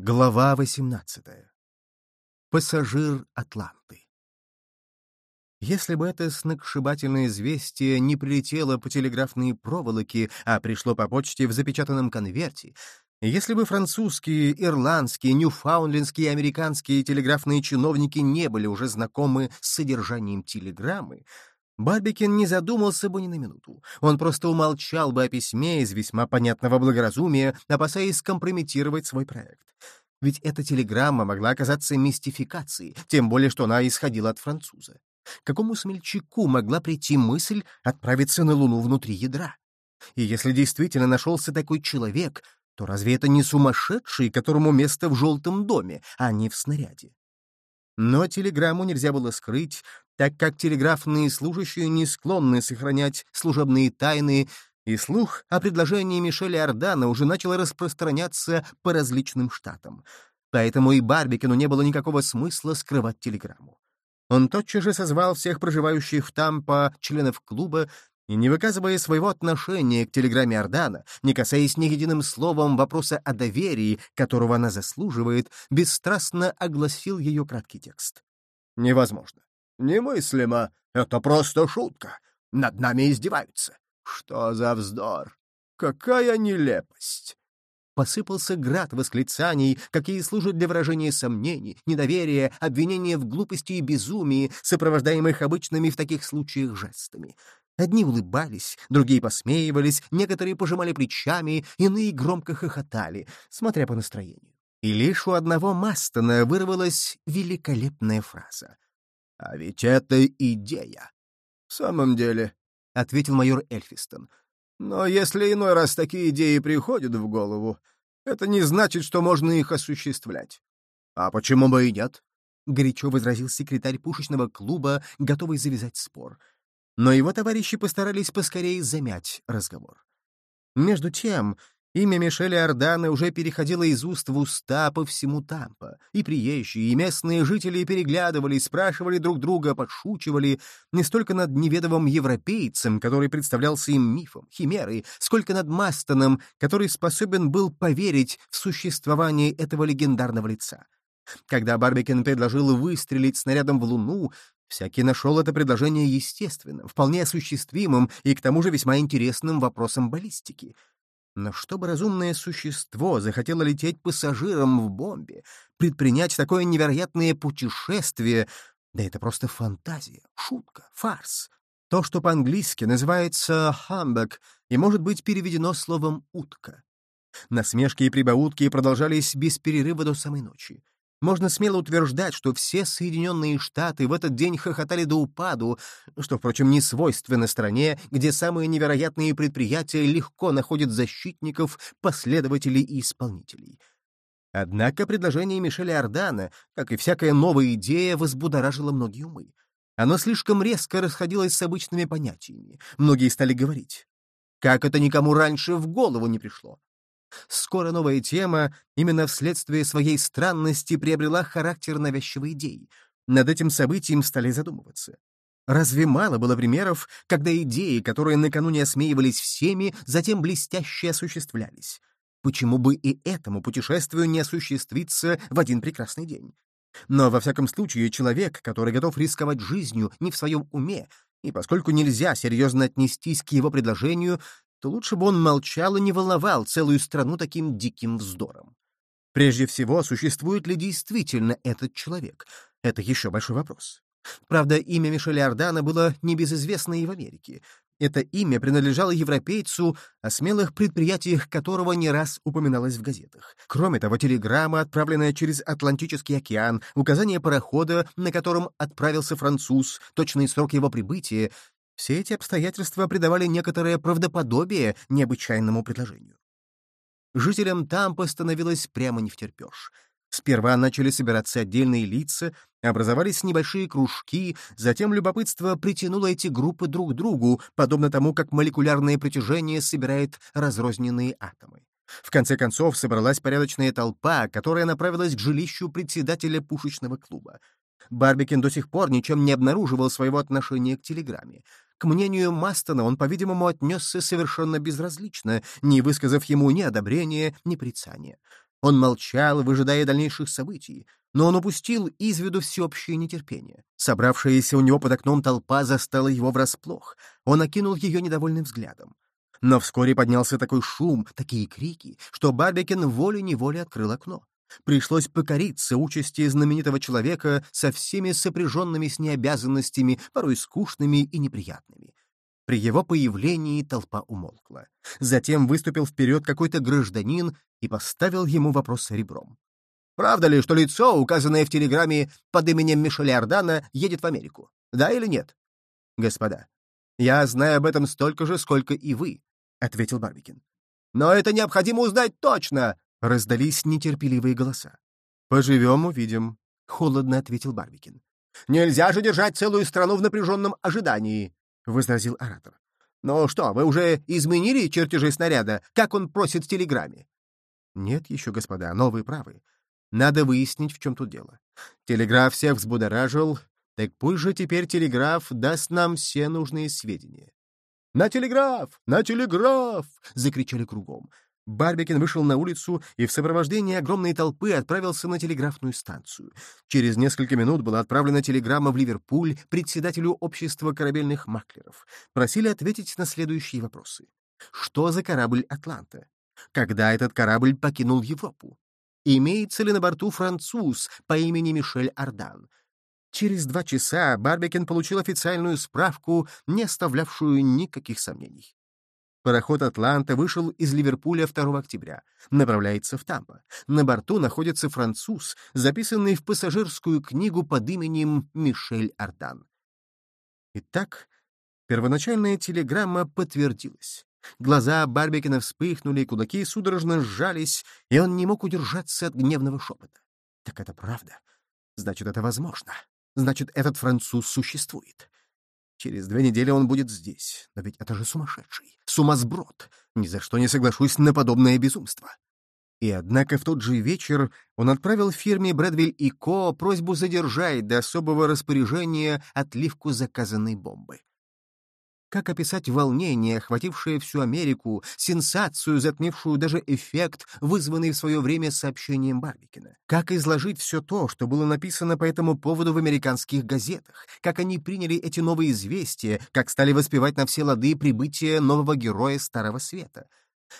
Глава 18. Пассажир Атланты. Если бы это сногсшибательное известие не прилетело по телеграфные проволоки, а пришло по почте в запечатанном конверте, если бы французские, ирландские, ньюфаундлендские и американские телеграфные чиновники не были уже знакомы с содержанием телеграммы, Барбикин не задумался бы ни на минуту. Он просто умолчал бы о письме из весьма понятного благоразумия, опасаясь скомпрометировать свой проект. Ведь эта телеграмма могла оказаться мистификацией, тем более что она исходила от француза. Какому смельчаку могла прийти мысль отправиться на Луну внутри ядра? И если действительно нашелся такой человек, то разве это не сумасшедший, которому место в желтом доме, а не в снаряде? Но телеграмму нельзя было скрыть, так как телеграфные служащие не склонны сохранять служебные тайны, и слух о предложении Мишеля Ордана уже начал распространяться по различным штатам. Поэтому и Барбикину не было никакого смысла скрывать телеграмму. Он тотчас же созвал всех проживающих в Тампа членов клуба и, не выказывая своего отношения к телеграмме Ордана, не касаясь ни единым словом вопроса о доверии, которого она заслуживает, бесстрастно огласил ее краткий текст. «Невозможно. Немыслимо. Это просто шутка. Над нами издеваются. Что за вздор? Какая нелепость!» Посыпался град восклицаний, какие служат для выражения сомнений, недоверия, обвинения в глупости и безумии, сопровождаемых обычными в таких случаях жестами. Одни улыбались, другие посмеивались, некоторые пожимали плечами, иные громко хохотали, смотря по настроению. И лишь у одного Мастона вырвалась великолепная фраза. «А ведь это идея!» «В самом деле», — ответил майор Эльфистон, «но если иной раз такие идеи приходят в голову, это не значит, что можно их осуществлять». «А почему бы и нет?» — горячо возразил секретарь пушечного клуба, готовый завязать спор. Но его товарищи постарались поскорее замять разговор. Между тем, Имя Мишеля Ордана уже переходило из уст в уста по всему Тампа, и приезжие, и местные жители переглядывались, спрашивали друг друга, подшучивали. Не столько над неведомым европейцем, который представлялся им мифом, химерой, сколько над Мастоном, который способен был поверить в существование этого легендарного лица. Когда Барбикен предложил выстрелить снарядом в Луну, всякий нашел это предложение естественным, вполне осуществимым и к тому же весьма интересным вопросом баллистики — но чтобы разумное существо захотело лететь пассажиром в бомбе, предпринять такое невероятное путешествие, да это просто фантазия, шутка, фарс. То, что по-английски называется «хамбек» и может быть переведено словом «утка». Насмешки и прибаутки продолжались без перерыва до самой ночи. Можно смело утверждать, что все Соединенные Штаты в этот день хохотали до упаду, что, впрочем, не свойственно стране, где самые невероятные предприятия легко находят защитников, последователей и исполнителей. Однако предложение Мишеля Ордана, как и всякая новая идея, возбудоражило многие умы. Оно слишком резко расходилось с обычными понятиями. Многие стали говорить. Как это никому раньше в голову не пришло? Скоро новая тема именно вследствие своей странности приобрела характер навязчивой идеи. Над этим событием стали задумываться. Разве мало было примеров, когда идеи, которые накануне осмеивались всеми, затем блестяще осуществлялись? Почему бы и этому путешествию не осуществиться в один прекрасный день? Но, во всяком случае, человек, который готов рисковать жизнью не в своем уме, и поскольку нельзя серьезно отнестись к его предложению, то лучше бы он молчал и не волновал целую страну таким диким вздором. Прежде всего, существует ли действительно этот человек? Это еще большой вопрос. Правда, имя Мишеля Ордана было небезызвестно и в Америке. Это имя принадлежало европейцу, о смелых предприятиях которого не раз упоминалось в газетах. Кроме того, телеграмма, отправленная через Атлантический океан, указание парохода, на котором отправился француз, точный срок его прибытия все эти обстоятельства придавали некоторое правдоподобие необычайному предложению. Жителям Тампа становилось прямо не втерпешь. Сперва начали собираться отдельные лица, образовались небольшие кружки, затем любопытство притянуло эти группы друг к другу, подобно тому, как молекулярное притяжение собирает разрозненные атомы. В конце концов собралась порядочная толпа, которая направилась к жилищу председателя пушечного клуба. Барбикин до сих пор ничем не обнаруживал своего отношения к телеграмме. К мнению Мастона он, по-видимому, отнесся совершенно безразлично, не высказав ему ни одобрения, ни прицания. Он молчал, выжидая дальнейших событий, но он упустил из виду всеобщее нетерпение. Собравшаяся у него под окном толпа застала его врасплох. Он окинул ее недовольным взглядом. Но вскоре поднялся такой шум, такие крики, что Барбикен волей-неволей открыл окно. Пришлось покориться участи знаменитого человека со всеми сопряженными с ней обязанностями, порой скучными и неприятными. При его появлении толпа умолкла. Затем выступил вперед какой-то гражданин и поставил ему вопрос ребром. «Правда ли, что лицо, указанное в телеграмме под именем Мишеля Ордана, едет в Америку? Да или нет?» «Господа, я знаю об этом столько же, сколько и вы», — ответил Барбикин. «Но это необходимо узнать точно!» — раздались нетерпеливые голоса. «Поживем, увидим», — холодно ответил Барбикин. «Нельзя же держать целую страну в напряженном ожидании», — возразил оратор. «Ну что, вы уже изменили чертежи снаряда, как он просит в телеграмме?» «Нет еще, господа, новые правы. Надо выяснить, в чем тут дело. Телеграф всех взбудоражил, так пусть же теперь телеграф даст нам все нужные сведения». «На телеграф! На телеграф!» — закричали кругом. Барбикин вышел на улицу и в сопровождении огромной толпы отправился на телеграфную станцию. Через несколько минут была отправлена телеграмма в Ливерпуль председателю общества корабельных маклеров. Просили ответить на следующие вопросы. Что за корабль «Атланта»? Когда этот корабль покинул Европу? Имеется ли на борту француз по имени Мишель Ардан? Через два часа Барбикен получил официальную справку, не оставлявшую никаких сомнений. Пароход «Атланта» вышел из Ливерпуля 2 октября. Направляется в Тампа. На борту находится француз, записанный в пассажирскую книгу под именем Мишель Ардан. Итак, первоначальная телеграмма подтвердилась. Глаза Барбикина вспыхнули, кулаки судорожно сжались, и он не мог удержаться от гневного шепота. Так это правда. Значит, это возможно. Значит, этот француз существует. Через две недели он будет здесь. Но ведь это же сумасшедший, сумасброд. Ни за что не соглашусь на подобное безумство. И однако в тот же вечер он отправил фирме Брэдвиль и Ко просьбу задержать до особого распоряжения отливку заказанной бомбы. Как описать волнение, охватившее всю Америку, сенсацию, затмившую даже эффект, вызванный в свое время сообщением Барбикина? Как изложить все то, что было написано по этому поводу в американских газетах? Как они приняли эти новые известия? Как стали воспевать на все лады прибытие нового героя Старого Света?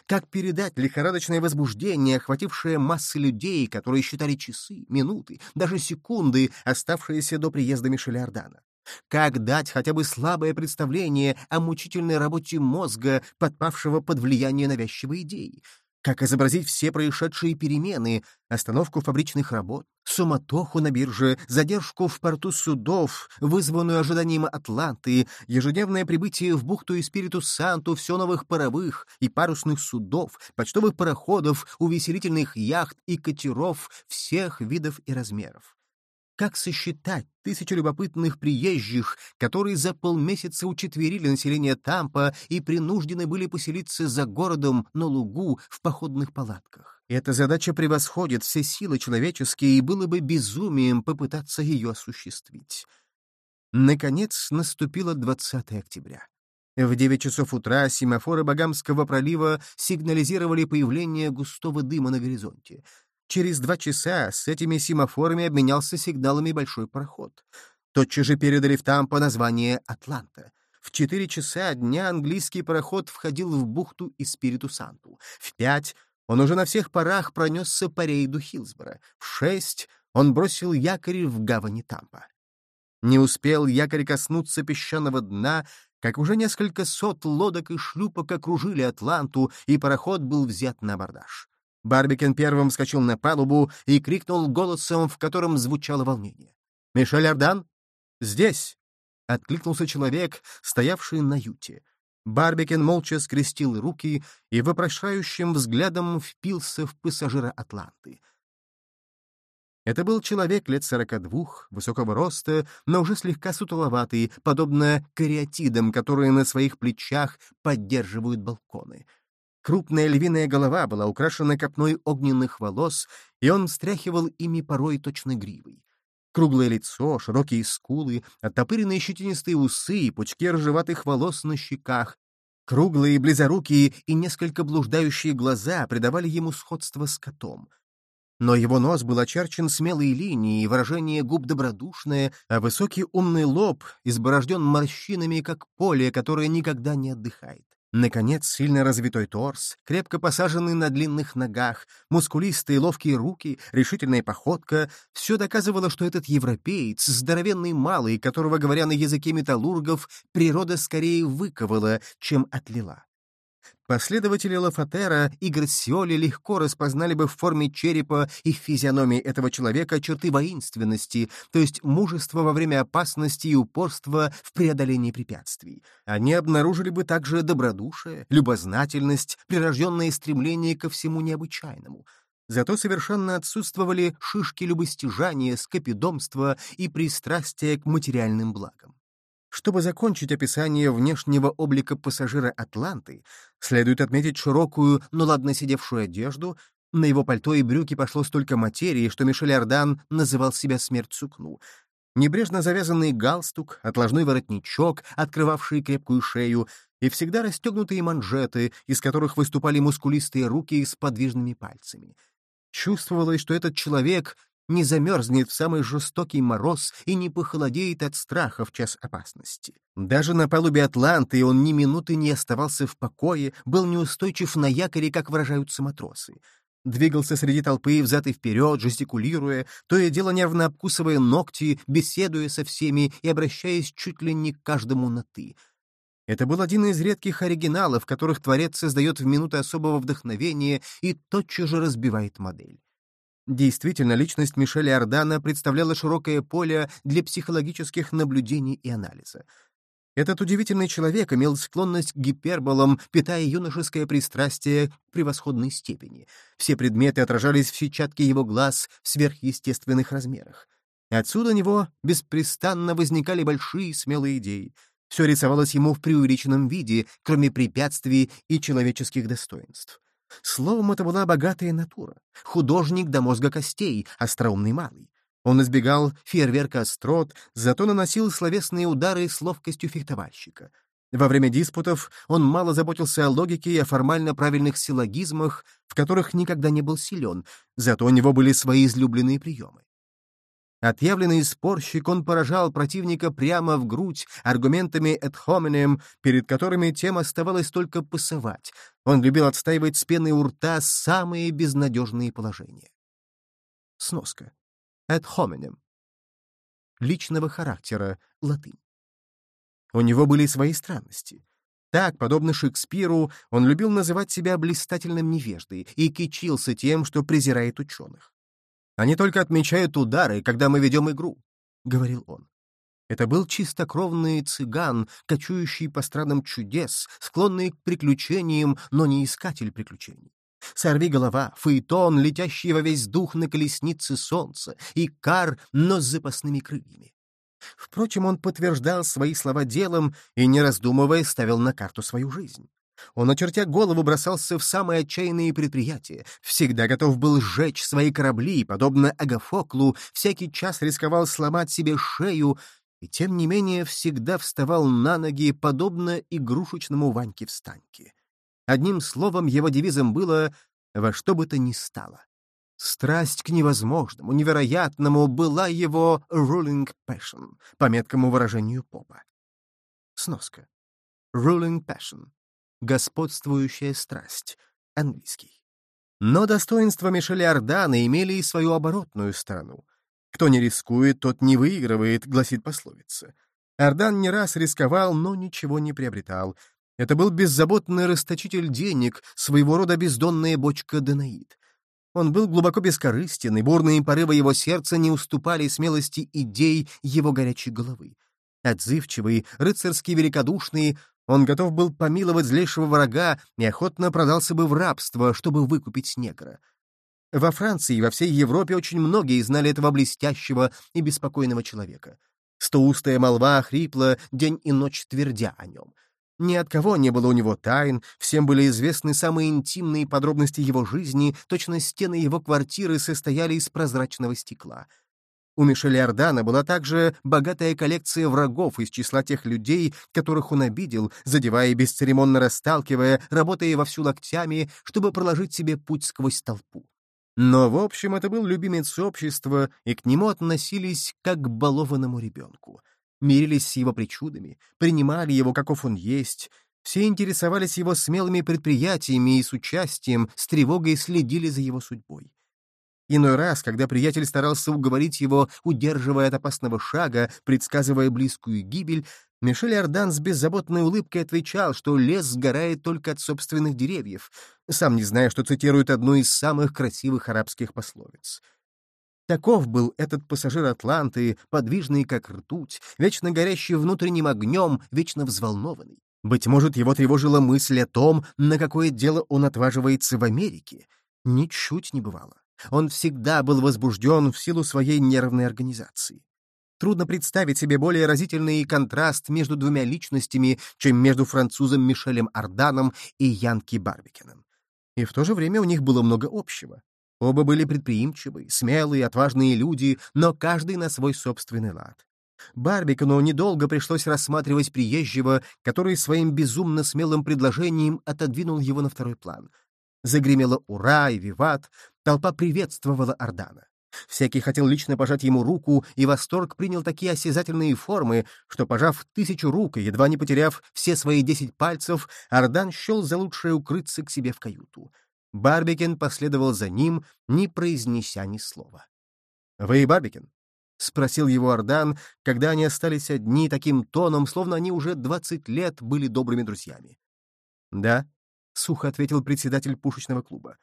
Как передать лихорадочное возбуждение, охватившее массы людей, которые считали часы, минуты, даже секунды, оставшиеся до приезда Мишеля Ордана? Как дать хотя бы слабое представление о мучительной работе мозга, подпавшего под влияние навязчивой идеи? Как изобразить все происшедшие перемены, остановку фабричных работ, суматоху на бирже, задержку в порту судов, вызванную ожиданием Атланты, ежедневное прибытие в бухту Испириту-Санту все новых паровых и парусных судов, почтовых пароходов, увеселительных яхт и катеров всех видов и размеров? Как сосчитать тысячи любопытных приезжих, которые за полмесяца учетверили население Тампа и принуждены были поселиться за городом на лугу в походных палатках? Эта задача превосходит все силы человеческие, и было бы безумием попытаться ее осуществить. Наконец наступило 20 октября. В 9 часов утра семафоры Багамского пролива сигнализировали появление густого дыма на горизонте. Через два часа с этими семафорами обменялся сигналами большой пароход. Тотчас же передали в Тампо название «Атланта». В четыре часа дня английский пароход входил в бухту Испириту-Санту. В пять он уже на всех парах пронесся по рейду Хилсбора. В шесть он бросил якорь в гавани Тампа. Не успел якорь коснуться песчаного дна, как уже несколько сот лодок и шлюпок окружили Атланту, и пароход был взят на абордаж. Барбикен первым вскочил на палубу и крикнул голосом, в котором звучало волнение. «Мишель Ардан?» «Здесь!» — откликнулся человек, стоявший на юте. Барбикен молча скрестил руки и вопрошающим взглядом впился в пассажира Атланты. Это был человек лет сорока двух, высокого роста, но уже слегка сутуловатый, подобно кариатидам, которые на своих плечах поддерживают балконы — Крупная львиная голова была украшена копной огненных волос, и он встряхивал ими порой точно гривой. Круглое лицо, широкие скулы, оттопыренные щетинистые усы и пучки ржеватых волос на щеках, круглые, близорукие и несколько блуждающие глаза придавали ему сходство с котом. но его нос был очерчен смелой линией, выражение губ добродушное, а высокий умный лоб изборожден морщинами, как поле, которое никогда не отдыхает. Наконец, сильно развитой торс, крепко посаженный на длинных ногах, мускулистые ловкие руки, решительная походка — все доказывало, что этот европеец, здоровенный малый, которого, говоря на языке металлургов, природа скорее выковала, чем отлила. Последователи Лафатера и Грассиоли легко распознали бы в форме черепа и физиономии этого человека черты воинственности, то есть мужества во время опасности и упорства в преодолении препятствий. Они обнаружили бы также добродушие, любознательность, прирожденное стремление ко всему необычайному. Зато совершенно отсутствовали шишки любостяжания, скопидомства и пристрастия к материальным благам. Чтобы закончить описание внешнего облика пассажира «Атланты», следует отметить широкую, но ладно сидевшую одежду. На его пальто и брюки пошло столько материи, что Мишель Ардан называл себя смерть сукну. Небрежно завязанный галстук, отложной воротничок, открывавший крепкую шею, и всегда расстегнутые манжеты, из которых выступали мускулистые руки с подвижными пальцами. Чувствовалось, что этот человек не замерзнет в самый жестокий мороз и не похолодеет от страха в час опасности. Даже на палубе Атланты он ни минуты не оставался в покое, был неустойчив на якоре, как выражаются матросы. Двигался среди толпы взад и вперед, жестикулируя, то и дело нервно обкусывая ногти, беседуя со всеми и обращаясь чуть ли не к каждому на «ты». Это был один из редких оригиналов, которых творец создает в минуты особого вдохновения и тотчас же разбивает модель. Действительно, личность Мишеля Ордана представляла широкое поле для психологических наблюдений и анализа. Этот удивительный человек имел склонность к гиперболам, питая юношеское пристрастие к превосходной степени. Все предметы отражались в сетчатке его глаз в сверхъестественных размерах. Отсюда у него беспрестанно возникали большие смелые идеи. Все рисовалось ему в преувеличенном виде, кроме препятствий и человеческих достоинств. Словом, это была богатая натура, художник до мозга костей, остроумный малый. Он избегал фейерверка острот, зато наносил словесные удары с ловкостью фехтовальщика. Во время диспутов он мало заботился о логике и о формально правильных силлогизмах, в которых никогда не был силен, зато у него были свои излюбленные приемы. Отъявленный спорщик, он поражал противника прямо в грудь аргументами ad hominem, перед которыми тем оставалось только пасовать. Он любил отстаивать с пеной у рта самые безнадежные положения. Сноска. Ad hominem. Личного характера, латынь. У него были свои странности. Так, подобно Шекспиру, он любил называть себя блистательным невеждой и кичился тем, что презирает ученых. Они только отмечают удары, когда мы ведем игру», — говорил он. Это был чистокровный цыган, кочующий по странам чудес, склонный к приключениям, но не искатель приключений. Сорви голова, фаэтон, летящий во весь дух на колеснице солнца, и кар, но с запасными крыльями. Впрочем, он подтверждал свои слова делом и, не раздумывая, ставил на карту свою жизнь. Он, очертя голову, бросался в самые отчаянные предприятия, всегда готов был сжечь свои корабли, подобно Агафоклу, всякий час рисковал сломать себе шею, и тем не менее всегда вставал на ноги, подобно игрушечному Ваньке-встаньке. Одним словом, его девизом было «во что бы то ни стало». Страсть к невозможному, невероятному была его «ruling passion», по меткому выражению Попа. Сноска. «Ruling passion» господствующая страсть, английский. Но достоинства Мишеля Ордана имели и свою оборотную сторону. «Кто не рискует, тот не выигрывает», — гласит пословица. Ордан не раз рисковал, но ничего не приобретал. Это был беззаботный расточитель денег, своего рода бездонная бочка Данаид. Он был глубоко бескорыстен, и бурные порывы его сердца не уступали смелости идей его горячей головы. Отзывчивый, рыцарский великодушный, он готов был помиловать злейшего врага и охотно продался бы в рабство, чтобы выкупить негра. Во Франции и во всей Европе очень многие знали этого блестящего и беспокойного человека. Стоустая молва хрипла день и ночь твердя о нем. Ни от кого не было у него тайн, всем были известны самые интимные подробности его жизни, точно стены его квартиры состояли из прозрачного стекла — у Мишеля Ордана была также богатая коллекция врагов из числа тех людей, которых он обидел, задевая и бесцеремонно расталкивая, работая вовсю локтями, чтобы проложить себе путь сквозь толпу. Но, в общем, это был любимец общества, и к нему относились как к балованному ребенку. Мирились с его причудами, принимали его, каков он есть. Все интересовались его смелыми предприятиями и с участием, с тревогой следили за его судьбой. Иной раз, когда приятель старался уговорить его, удерживая от опасного шага, предсказывая близкую гибель, Мишель Ардан с беззаботной улыбкой отвечал, что лес сгорает только от собственных деревьев, сам не зная, что цитирует одну из самых красивых арабских пословиц. Таков был этот пассажир Атланты, подвижный как ртуть, вечно горящий внутренним огнем, вечно взволнованный. Быть может, его тревожила мысль о том, на какое дело он отваживается в Америке. Ничуть не бывало. Он всегда был возбужден в силу своей нервной организации. Трудно представить себе более разительный контраст между двумя личностями, чем между французом Мишелем Арданом и Янки Барбикеном. И в то же время у них было много общего. Оба были предприимчивые, смелые, отважные люди, но каждый на свой собственный лад. Барбикену недолго пришлось рассматривать приезжего, который своим безумно смелым предложением отодвинул его на второй план. Загремело «Ура!» и «Виват!», толпа приветствовала Ардана. Всякий хотел лично пожать ему руку, и восторг принял такие осязательные формы, что, пожав тысячу рук и едва не потеряв все свои десять пальцев, Ардан счел за лучшее укрыться к себе в каюту. Барбикен последовал за ним, не произнеся ни слова. «Вы Барбикен?» — спросил его Ардан, когда они остались одни таким тоном, словно они уже двадцать лет были добрыми друзьями. «Да», — сухо ответил председатель пушечного клуба.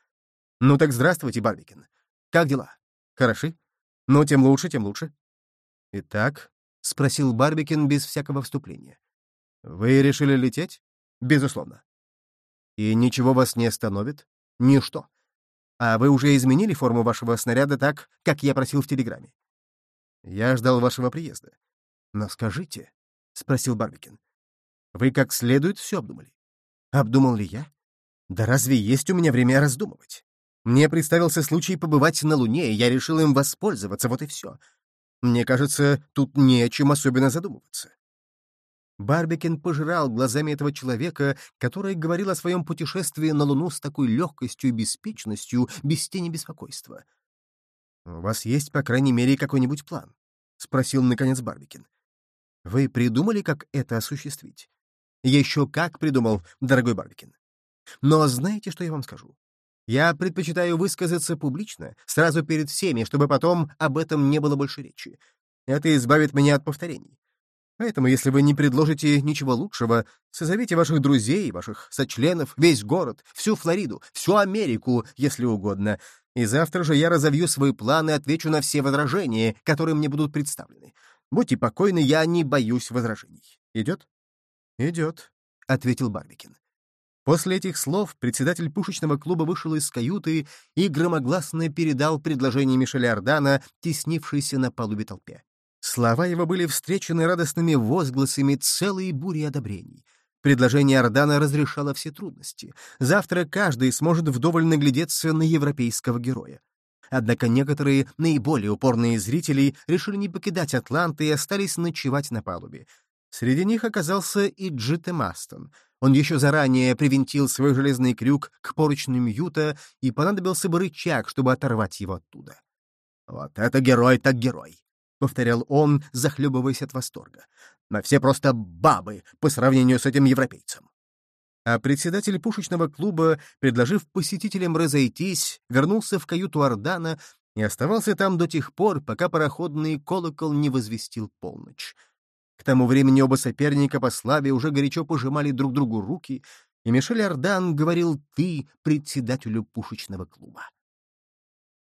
«Ну так здравствуйте, Барбикен. Как дела?» Хороши? Ну, тем лучше, тем лучше. Итак, — спросил Барбикин без всякого вступления. Вы решили лететь? Безусловно. И ничего вас не остановит? Ничто. А вы уже изменили форму вашего снаряда так, как я просил в телеграмме? Я ждал вашего приезда. Но скажите, — спросил Барбикин, — вы как следует все обдумали? Обдумал ли я? Да разве есть у меня время раздумывать? Мне представился случай побывать на Луне, и я решил им воспользоваться, вот и все. Мне кажется, тут не о чем особенно задумываться. Барбикин пожирал глазами этого человека, который говорил о своем путешествии на Луну с такой легкостью и беспечностью, без тени беспокойства. «У вас есть, по крайней мере, какой-нибудь план?» — спросил, наконец, Барбикин. «Вы придумали, как это осуществить?» «Еще как придумал, дорогой Барбикин. Но знаете, что я вам скажу? Я предпочитаю высказаться публично, сразу перед всеми, чтобы потом об этом не было больше речи. Это избавит меня от повторений. Поэтому, если вы не предложите ничего лучшего, созовите ваших друзей, ваших сочленов, весь город, всю Флориду, всю Америку, если угодно. И завтра же я разовью свои планы и отвечу на все возражения, которые мне будут представлены. Будьте покойны, я не боюсь возражений. Идет? Идет, — ответил Барбикин. После этих слов председатель пушечного клуба вышел из каюты и громогласно передал предложение Мишеля Ордана, теснившейся на палубе толпе. Слова его были встречены радостными возгласами целой бури одобрений. Предложение Ордана разрешало все трудности. Завтра каждый сможет вдоволь наглядеться на европейского героя. Однако некоторые наиболее упорные зрители решили не покидать Атланты и остались ночевать на палубе. Среди них оказался и Джите Мастон — он еще заранее привинтил свой железный крюк к поручню Юта, и понадобился бы рычаг, чтобы оторвать его оттуда. «Вот это герой так герой!» — повторял он, захлебываясь от восторга. «Мы все просто бабы по сравнению с этим европейцем». А председатель пушечного клуба, предложив посетителям разойтись, вернулся в каюту Ордана и оставался там до тех пор, пока пароходный колокол не возвестил полночь. К тому времени оба соперника по славе уже горячо пожимали друг другу руки, и Мишель Ардан говорил «ты» председателю пушечного клуба.